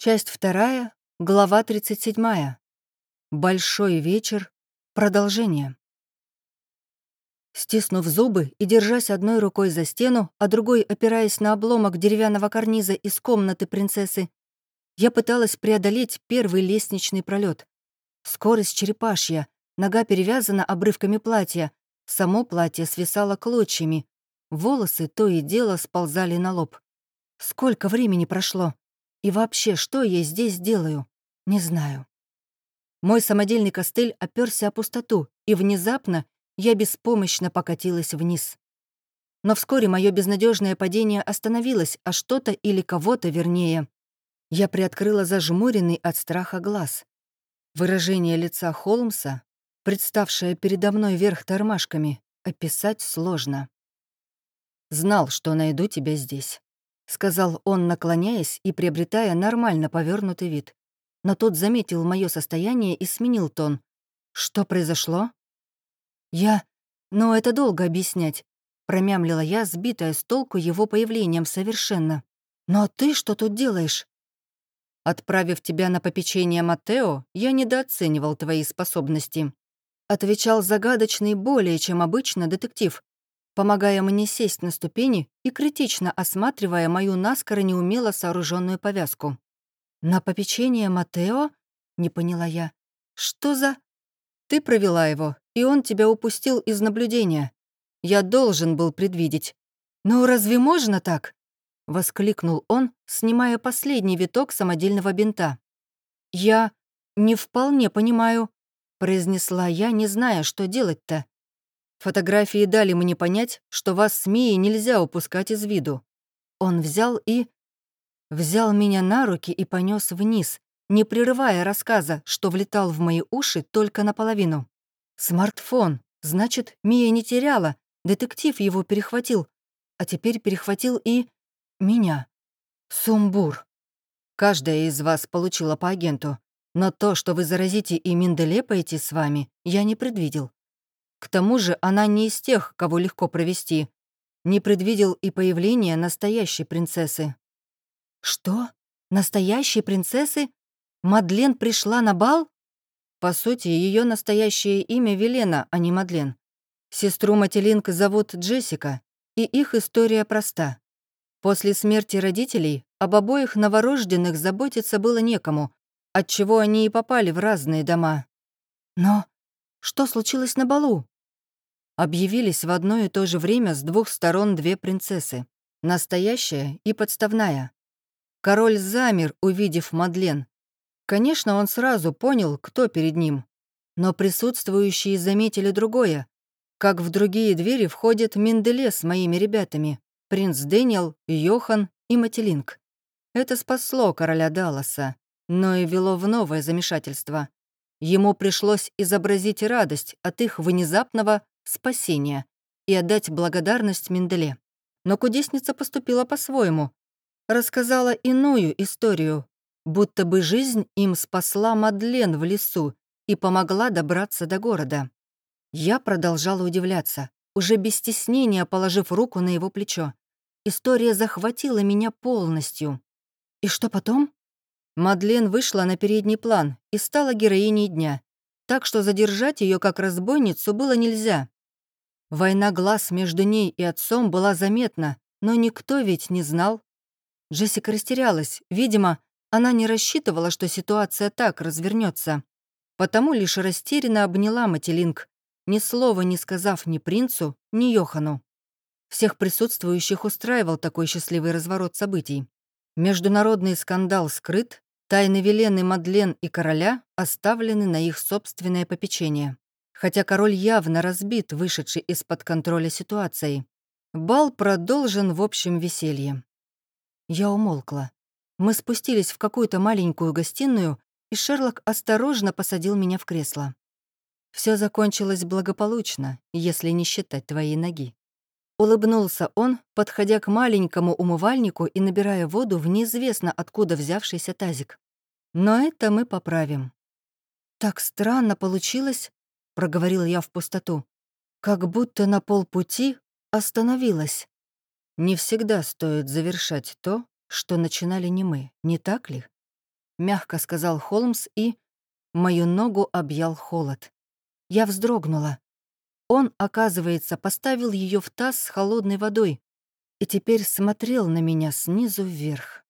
Часть вторая, глава 37. Большой вечер. Продолжение. Стиснув зубы и держась одной рукой за стену, а другой опираясь на обломок деревянного карниза из комнаты принцессы, я пыталась преодолеть первый лестничный пролет. Скорость черепашья, нога перевязана обрывками платья, само платье свисало клочьями, волосы то и дело сползали на лоб. Сколько времени прошло? И вообще, что я здесь делаю? Не знаю. Мой самодельный костыль оперся о пустоту, и внезапно я беспомощно покатилась вниз. Но вскоре мое безнадежное падение остановилось, а что-то или кого-то, вернее. Я приоткрыла зажмуренный от страха глаз. Выражение лица Холмса, представшее передо мной вверх тормашками, описать сложно. «Знал, что найду тебя здесь», — сказал он, наклоняясь и приобретая нормально повернутый вид. Но тот заметил мое состояние и сменил тон. «Что произошло?» «Я... Но это долго объяснять», — промямлила я, сбитая с толку его появлением совершенно. «Но ты что тут делаешь?» «Отправив тебя на попечение Матео, я недооценивал твои способности», — отвечал загадочный более чем обычно детектив, помогая мне сесть на ступени и критично осматривая мою наскоро неумело сооруженную повязку. «На попечение Матео?» — не поняла я. «Что за...» «Ты провела его, и он тебя упустил из наблюдения. Я должен был предвидеть». «Ну разве можно так?» — воскликнул он, снимая последний виток самодельного бинта. «Я не вполне понимаю», — произнесла я, не зная, что делать-то. Фотографии дали мне понять, что вас с Мией нельзя упускать из виду. Он взял и... Взял меня на руки и понес вниз, не прерывая рассказа, что влетал в мои уши только наполовину. Смартфон. Значит, Мия не теряла, детектив его перехватил, а теперь перехватил и... меня. Сумбур. Каждая из вас получила по агенту, но то, что вы заразите и Менделепаете с вами, я не предвидел. К тому же она не из тех, кого легко провести. Не предвидел и появления настоящей принцессы. «Что? Настоящей принцессы? Мадлен пришла на бал?» По сути, ее настоящее имя Велена, а не Мадлен. Сестру Мателинг зовут Джессика, и их история проста. После смерти родителей об обоих новорожденных заботиться было некому, отчего они и попали в разные дома. Но что случилось на балу? Объявились в одно и то же время с двух сторон две принцессы. Настоящая и подставная. Король замер, увидев Мадлен. Конечно, он сразу понял, кто перед ним. Но присутствующие заметили другое. Как в другие двери входит Менделе с моими ребятами. Принц Дэниел, Йохан и Мателинг. Это спасло короля Далласа, но и вело в новое замешательство. Ему пришлось изобразить радость от их внезапного спасения и отдать благодарность Менделе. Но кудесница поступила по-своему. Рассказала иную историю, будто бы жизнь им спасла Мадлен в лесу и помогла добраться до города. Я продолжала удивляться, уже без стеснения положив руку на его плечо. История захватила меня полностью. И что потом? Мадлен вышла на передний план и стала героиней дня, так что задержать ее как разбойницу было нельзя. Война глаз между ней и отцом была заметна, но никто ведь не знал. Джессика растерялась. Видимо, она не рассчитывала, что ситуация так развернется. Потому лишь растерянно обняла Мателинг, ни слова не сказав ни принцу, ни Йохану. Всех присутствующих устраивал такой счастливый разворот событий. Международный скандал скрыт, Тайны Велены, Мадлен и короля оставлены на их собственное попечение. Хотя король явно разбит, вышедший из-под контроля ситуацией. Бал продолжен в общем веселье. Я умолкла. Мы спустились в какую-то маленькую гостиную, и Шерлок осторожно посадил меня в кресло. Все закончилось благополучно, если не считать твоей ноги. Улыбнулся он, подходя к маленькому умывальнику и набирая воду в неизвестно откуда взявшийся тазик. Но это мы поправим. «Так странно получилось», — проговорил я в пустоту. «Как будто на полпути остановилась. Не всегда стоит завершать то, что начинали не мы, не так ли?» — мягко сказал Холмс и... Мою ногу объял холод. Я вздрогнула. Он, оказывается, поставил ее в таз с холодной водой и теперь смотрел на меня снизу вверх.